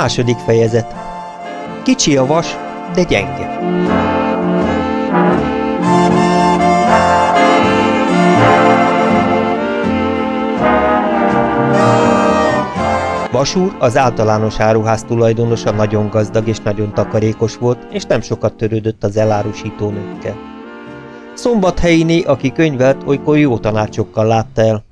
Második fejezet Kicsi a vas, de gyenge. Vasúr, az általános áruház tulajdonosa nagyon gazdag és nagyon takarékos volt, és nem sokat törődött az elárusító nőkkel. Szombathelyiné, aki könyvelt, olykor jó tanácsokkal látta el.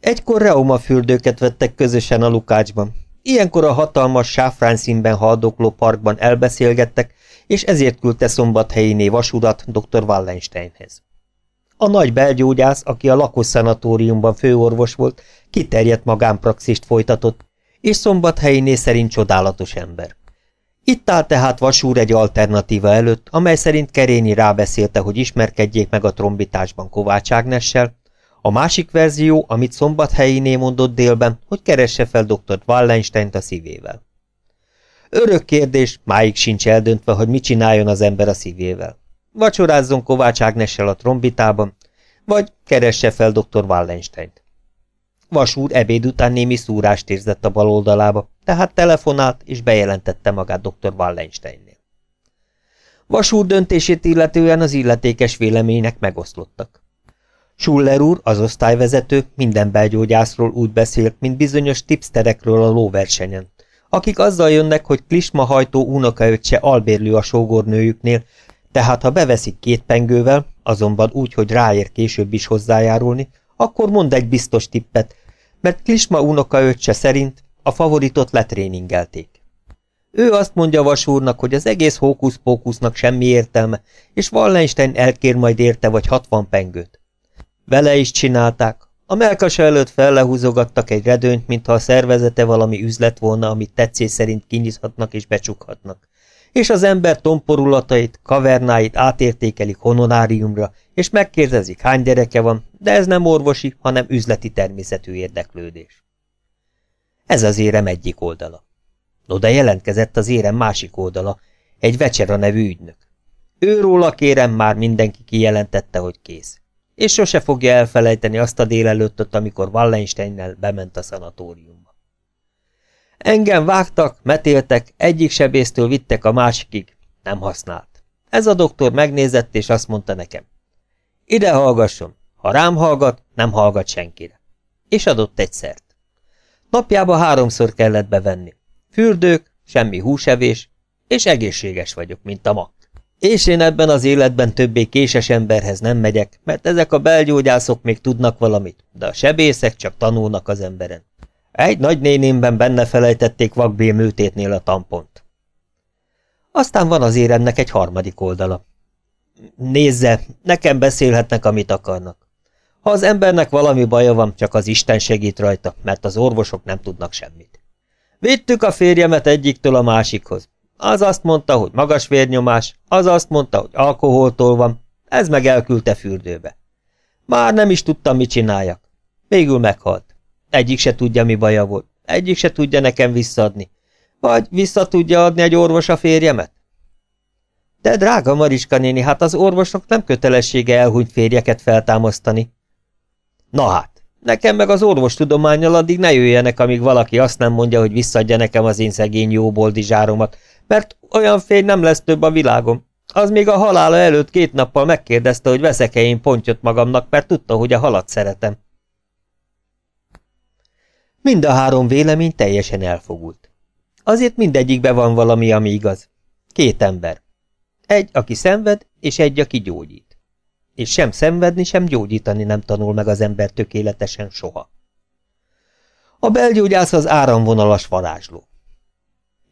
Egykor reumafürdőket vettek közösen a Lukácsban. Ilyenkor a hatalmas sáfrán haldokló parkban elbeszélgettek, és ezért küldte Szombathelyiné vasurat dr. Wallensteinhez. A nagy belgyógyász, aki a lakos szanatóriumban főorvos volt, kiterjedt magánpraxist folytatott, és szombathelyiné szerint csodálatos ember. Itt áll tehát Vasúr egy alternatíva előtt, amely szerint Kerényi rábeszélte, hogy ismerkedjék meg a trombitásban Kovács Ágnessel, a másik verzió, amit szombathelyiné mondott délben, hogy keresse fel dr. Wallenstein-t a szívével. Örök kérdés, máig sincs eldöntve, hogy mit csináljon az ember a szívével. Vacsorázzon Kovács Ágnessel a trombitában, vagy keresse fel dr. Wallenstein-t. Vasúr ebéd után némi szúrást érzett a bal oldalába, tehát telefonált és bejelentette magát dr. Wallensteinnél. Vasúr döntését illetően az illetékes vélemények megoszlottak. Schuller úr, az osztályvezető, minden belgyógyászról úgy beszélt, mint bizonyos tipsterekről a lóversenyen, akik azzal jönnek, hogy klisma hajtó unokaöccse albérlő a sógornőjüknél, tehát ha beveszik két pengővel, azonban úgy, hogy ráér később is hozzájárulni, akkor mond egy biztos tippet, mert Klisma unokaöccse szerint a favoritot letréningelték. Ő azt mondja Vasúrnak, hogy az egész hókusz-pókusznak semmi értelme, és Wallenstein elkér majd érte vagy hatvan pengőt. Vele is csinálták. A melkasa előtt fellehúzogattak egy redőnyt, mintha a szervezete valami üzlet volna, amit tetszés szerint kinyithatnak és becsukhatnak. És az ember tomporulatait, kavernáit átértékelik honoráriumra, és megkérdezik, hány gyereke van, de ez nem orvosi, hanem üzleti természetű érdeklődés. Ez az érem egyik oldala. No, de jelentkezett az érem másik oldala, egy Vecsera nevű ügynök. Őróla kérem már mindenki kijelentette, hogy kész. És sose fogja elfelejteni azt a délelőttöt, amikor Wallensteinnel bement a szanatóriumba. Engem vágtak, metéltek, egyik sebésztől vittek a másikig, nem használt. Ez a doktor megnézett, és azt mondta nekem. Ide hallgasson, ha rám hallgat, nem hallgat senkire. És adott egy. Napjába háromszor kellett bevenni. Fürdők, semmi húsevés, és egészséges vagyok, mint a mak. És én ebben az életben többé késes emberhez nem megyek, mert ezek a belgyógyászok még tudnak valamit, de a sebészek csak tanulnak az emberen. Egy nagynénémben benne felejtették vakbéműtétnél a tampont. Aztán van az éremnek egy harmadik oldala. Nézze, nekem beszélhetnek, amit akarnak. Ha az embernek valami baja van, csak az Isten segít rajta, mert az orvosok nem tudnak semmit. Vittük a férjemet egyiktől a másikhoz. Az azt mondta, hogy magas vérnyomás, az azt mondta, hogy alkoholtól van, ez meg elküldte fürdőbe. Már nem is tudtam, mit csináljak. Végül meghalt. Egyik se tudja, mi baja volt. Egyik se tudja nekem visszaadni. Vagy vissza tudja adni egy orvos a férjemet? De drága Mariska néni, hát az orvosok nem kötelessége elhunyt férjeket feltámasztani. Na hát, nekem meg az orvostudományjal addig ne jöjjenek, amíg valaki azt nem mondja, hogy visszadja nekem az én szegény jó boldizsáromat, mert olyan férj nem lesz több a világom. Az még a halála előtt két nappal megkérdezte, hogy veszek-e én pontyot magamnak, mert tudta, hogy a halat szeretem. Mind a három vélemény teljesen elfogult. Azért mindegyikben van valami, ami igaz. Két ember. Egy, aki szenved, és egy, aki gyógyít. És sem szenvedni, sem gyógyítani nem tanul meg az ember tökéletesen soha. A belgyógyász az áramvonalas varázsló.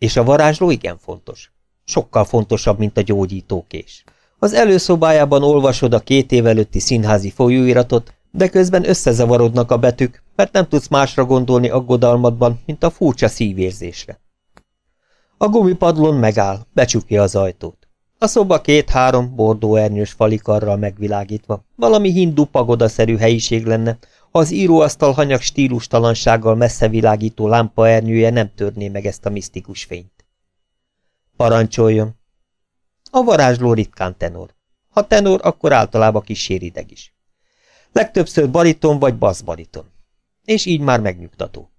És a varázsló igen fontos. Sokkal fontosabb, mint a gyógyítókés. Az előszobájában olvasod a két év előtti színházi folyóiratot, de közben összezavarodnak a betűk, mert nem tudsz másra gondolni aggodalmadban, mint a furcsa szívérzésre. A gumipadlon megáll, becsukja az ajtót. A szoba két-három bordó ernyős falikarral megvilágítva, valami hindu pagodaszerű helyiség lenne, az íróasztal hanyag stílustalansággal messze világító lámpaernyője nem törné meg ezt a misztikus fényt. Parancsoljon! A varázsló ritkán tenor. Ha tenor, akkor általában kísérideg is. Legtöbbször bariton vagy baszbariton. És így már megnyugtató.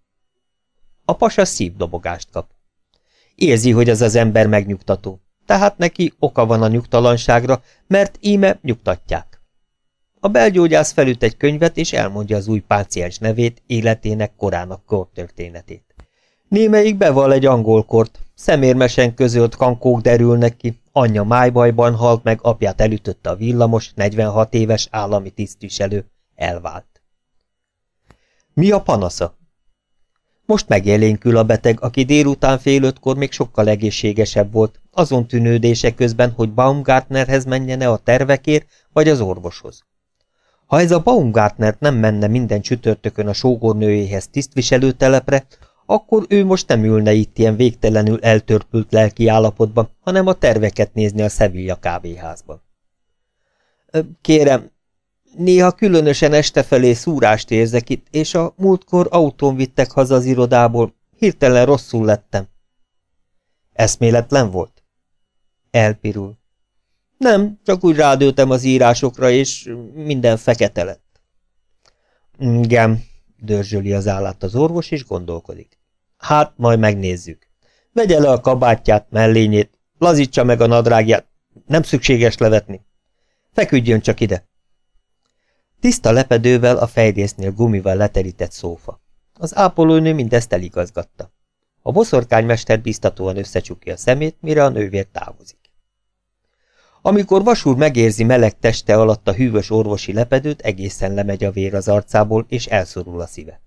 A pasa szívdobogást kap. Érzi, hogy az az ember megnyugtató. Tehát neki oka van a nyugtalanságra, mert íme nyugtatják. A belgyógyász felüt egy könyvet, és elmondja az új páciens nevét, életének korának kortörténetét. Némelyik beval egy angol kort, szemérmesen közölt kankók derülnek ki, anyja májbajban halt meg, apját elütötte a villamos, 46 éves állami tisztviselő, elvált. Mi a panasza? Most megjelénkül a beteg, aki délután fél ötkor még sokkal egészségesebb volt, azon tűnődése közben, hogy Baumgartnerhez menjene a tervekért, vagy az orvoshoz. Ha ez a Baumgartner nem menne minden csütörtökön a sógornőjéhez tisztviselőtelepre, akkor ő most nem ülne itt ilyen végtelenül eltörpült lelki állapotban, hanem a terveket nézni a Sevilla kávéházban. Kérem, néha különösen este felé szúrást érzek itt, és a múltkor autón vittek haza az irodából. Hirtelen rosszul lettem. Eszméletlen volt? Elpirul. Nem, csak úgy rádőltem az írásokra, és minden fekete lett. Igen, dörzsöli az állát az orvos, és gondolkodik. Hát, majd megnézzük. Vegye le a kabátját, mellényét, lazítsa meg a nadrágját, nem szükséges levetni. Feküdjön csak ide. Tiszta lepedővel a fejdésznél gumival leterített szófa. Az ápolónő mindezt eligazgatta. A boszorkánymester biztatóan összecsukja a szemét, mire a nővér távozik. Amikor Vasúr megérzi meleg teste alatt a hűvös orvosi lepedőt, egészen lemegy a vér az arcából, és elszorul a szíve.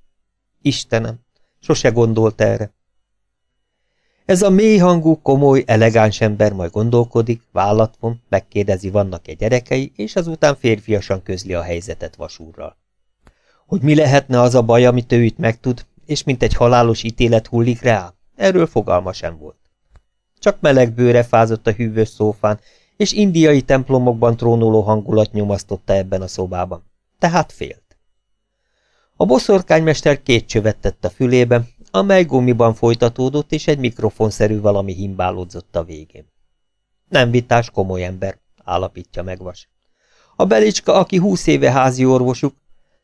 Istenem, sose gondolt erre. Ez a mély hangú, komoly, elegáns ember majd gondolkodik, vállat von, megkérdezi, vannak-e gyerekei, és azután férfiasan közli a helyzetet Vasúrral. Hogy mi lehetne az a baj, amit ő itt megtud, és mint egy halálos ítélet hullik rá, erről fogalma sem volt. Csak meleg bőre fázott a hűvös szófán, és indiai templomokban trónoló hangulat nyomasztotta ebben a szobában. Tehát félt. A boszorkánymester két csövet tett a fülébe, amely gumiban folytatódott, és egy mikrofonszerű valami himbálódzott a végén. Nem vitás komoly ember, állapítja meg Vas. A Belicska, aki húsz éve házi orvosuk,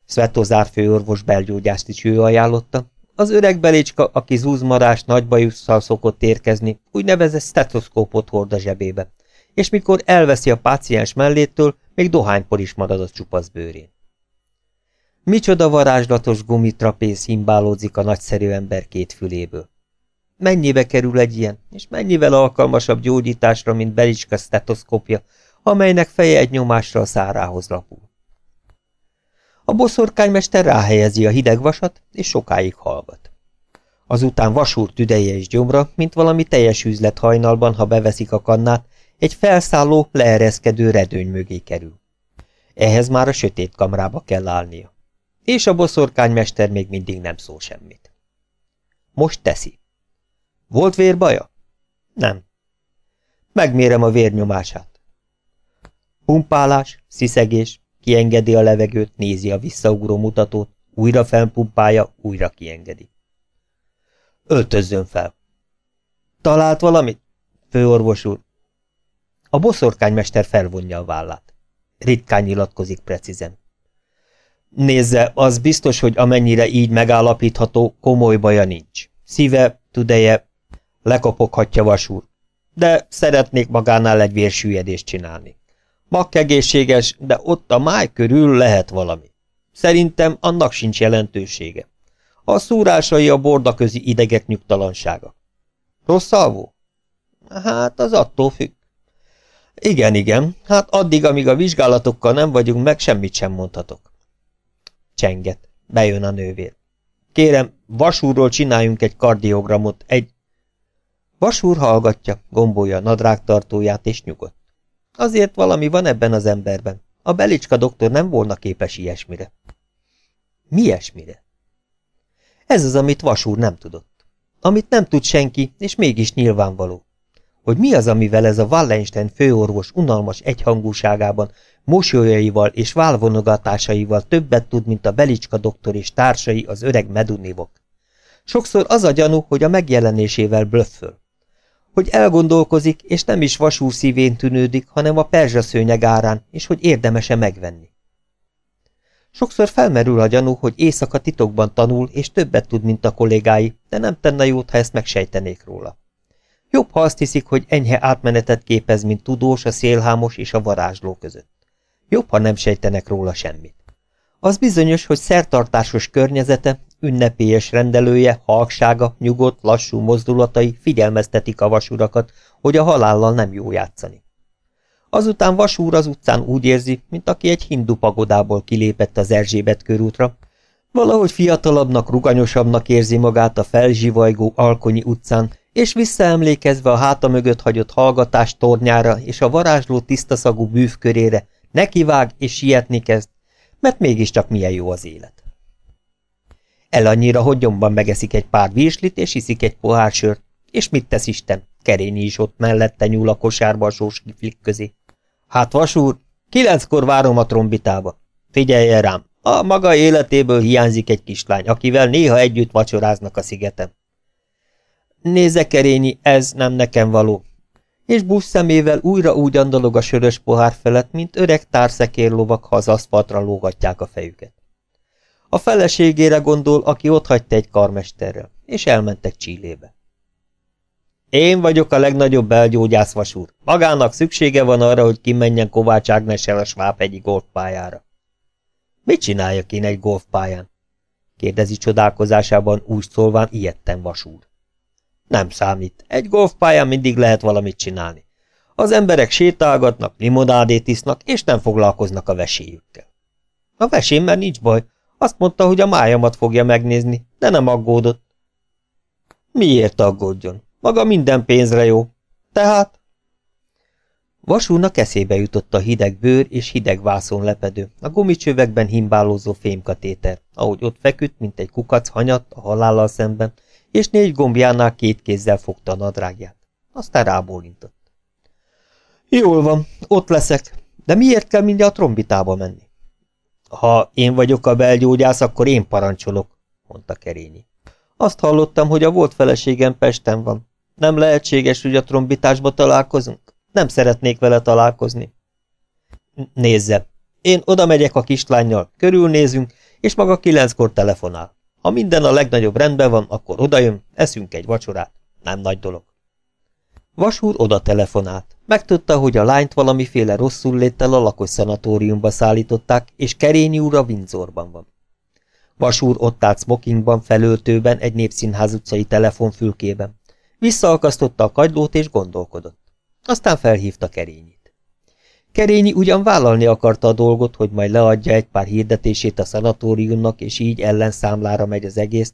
Svetozár főorvos belgyógyást is ő ajánlotta, az öreg Belicska, aki zúzmarás nagybajusszal szokott érkezni, úgynevezett stetoszkópot hord a zsebébe, és mikor elveszi a páciens mellétől, még dohánypor is marad a csupasz bőrén. Micsoda varázslatos gumitrapész himbálódzik a nagyszerű ember két füléből. Mennyibe kerül egy ilyen, és mennyivel alkalmasabb gyógyításra, mint Belicska stetoszkopja, amelynek feje egy nyomásra a szárához lapul. A boszorkánymester ráhelyezi a hideg vasat, és sokáig hallgat. Azután vasúr tüdeje és gyomra, mint valami teljes üzlet hajnalban, ha beveszik a kannát, egy felszálló, leereszkedő redőny mögé kerül. Ehhez már a sötét kamrába kell állnia. És a boszorkánymester még mindig nem szól semmit. Most teszi. Volt vérbaja? Nem. Megmérem a vérnyomását. Pumpálás, sziszegés, kiengedi a levegőt, nézi a visszaugró mutatót, újra felpumpálja, újra kiengedi. Öltözzön fel. Talált valamit? Főorvos úr. A boszorkánymester felvonja a vállát. Ritkán nyilatkozik precízen. Nézze, az biztos, hogy amennyire így megállapítható, komoly baja nincs. Szíve, tüdeje, lekopoghatja vasúr. De szeretnék magánál egy vérsüllyedést csinálni. Mak egészséges, de ott a máj körül lehet valami. Szerintem annak sincs jelentősége. A szúrásai a bordaközi idegek nyugtalansága. Rossz alvó? Hát, az attól függ. Igen, igen, hát addig, amíg a vizsgálatokkal nem vagyunk meg, semmit sem mondhatok. Csenget. Bejön a nővér. Kérem, vasúrról csináljunk egy kardiogramot, egy... Vasúr hallgatja, gombolja a nadrágtartóját és nyugodt. Azért valami van ebben az emberben. A Belicska doktor nem volna képes ilyesmire. Mi ilyesmire? Ez az, amit Vasúr nem tudott. Amit nem tud senki, és mégis nyilvánvaló hogy mi az, amivel ez a Wallenstein főorvos unalmas egyhangúságában, mosolyaival és válvonogatásaival többet tud, mint a Belicska doktor és társai az öreg medunivok. Sokszor az a gyanú, hogy a megjelenésével blöfföl. Hogy elgondolkozik, és nem is vasú szívén tűnődik, hanem a perzsaszőnyeg árán, és hogy érdemese megvenni. Sokszor felmerül a gyanú, hogy éjszaka titokban tanul, és többet tud, mint a kollégái, de nem tenne jót, ha ezt megsejtenék róla. Jobb, ha azt hiszik, hogy enyhe átmenetet képez, mint tudós, a szélhámos és a varázsló között. Jobb, ha nem sejtenek róla semmit. Az bizonyos, hogy szertartásos környezete, ünnepélyes rendelője, halksága, nyugodt, lassú mozdulatai figyelmeztetik a vasurakat, hogy a halállal nem jó játszani. Azután vasúr az utcán úgy érzi, mint aki egy hindu pagodából kilépett az Erzsébet körútra, valahogy fiatalabbnak, ruganyosabbnak érzi magát a felzsivajgó Alkonyi utcán, és visszaemlékezve a háta mögött hagyott hallgatás tornyára és a varázsló tisztaszagú bűvkörére, nekivág és sietni kezd, mert mégiscsak milyen jó az élet. El annyira, hogy gyomban megeszik egy pár virslit, és iszik egy pohár sört, és mit tesz Isten? Kerényi is ott mellette nyúl a kosárba a sós kiflik közé. Hát vasúr, kilenckor várom a trombitába. Figyeljen rám, a maga életéből hiányzik egy kislány, akivel néha együtt vacsoráznak a szigetem. Nézze, Kerényi, ez nem nekem való. És busz szemével újra úgy andalog a sörös pohár felett, mint öreg társzekérlovak, ha az aszfaltra lógatják a fejüket. A feleségére gondol, aki otthagyta egy karmesterrel, és elmentek Csillébe. Én vagyok a legnagyobb belgyógyász vasúr. Magának szüksége van arra, hogy kimenjen Kovács Ágnessel a Svábhegyi golfpályára. Mit csináljak én egy golfpályán? kérdezi csodálkozásában úgy szólván ilyetten vasúr. Nem számít. Egy golfpályán mindig lehet valamit csinálni. Az emberek sétálgatnak, limonádét isznak, és nem foglalkoznak a veséjükkel. A vesémmel nincs baj. Azt mondta, hogy a májamat fogja megnézni, de nem aggódott. Miért aggódjon? Maga minden pénzre jó. Tehát? Vasúnak eszébe jutott a hideg bőr és hideg vászon lepedő, a gumicsövekben himbálózó fémkatéter, ahogy ott feküdt, mint egy kukac hanyat a halállal szemben, és négy gombjánál két kézzel fogta a nadrágját. Aztán rábólintott. Jól van, ott leszek, de miért kell mindjárt a trombitába menni? Ha én vagyok a belgyógyász, akkor én parancsolok, mondta Kerényi. Azt hallottam, hogy a volt feleségem Pesten van. Nem lehetséges, hogy a trombitásba találkozunk? Nem szeretnék vele találkozni. Nézze, én oda megyek a kislányjal, körülnézünk, és maga kilenckor telefonál. Ha minden a legnagyobb rendben van, akkor odajön, eszünk egy vacsorát. Nem nagy dolog. Vasúr oda telefonált. Megtudta, hogy a lányt valamiféle rosszul léttel a lakos szanatóriumba szállították, és Kerényi úr a Windsorban van. Vasúr ott állt smokingban, felöltőben, egy népszínház utcai telefonfülkében. Visszaakasztotta a kagylót és gondolkodott. Aztán felhívta Kerényit. Kerényi ugyan vállalni akarta a dolgot, hogy majd leadja egy pár hirdetését a szanatóriumnak, és így ellenszámlára megy az egész,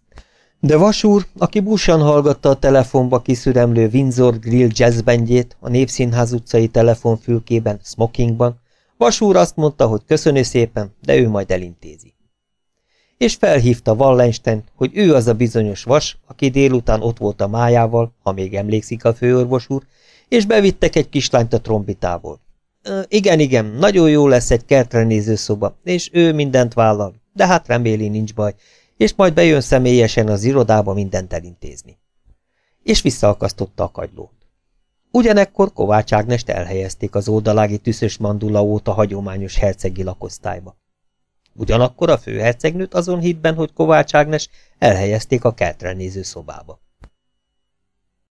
de Vasúr, aki busan hallgatta a telefonba kiszüremlő Windsor Grill jazzbendjét a Népszínház utcai telefonfülkében, smokingban, Vasúr azt mondta, hogy köszönő szépen, de ő majd elintézi. És felhívta Wallenstein, hogy ő az a bizonyos vas, aki délután ott volt a májával, ha még emlékszik a főorvos úr, és bevittek egy kislányt a trombitából. Igen, igen, nagyon jó lesz egy kertre néző és ő mindent vállal, de hát reméli nincs baj, és majd bejön személyesen az irodába mindent elintézni. És visszaakasztotta a kagylót. Ugyanekkor Kovács Ágnest elhelyezték az oldalági tüszös mandula óta hagyományos hercegi lakosztályba. Ugyanakkor a főhercegnőt azon hitben, hogy Kovács Ágnes elhelyezték a kertre néző szobába.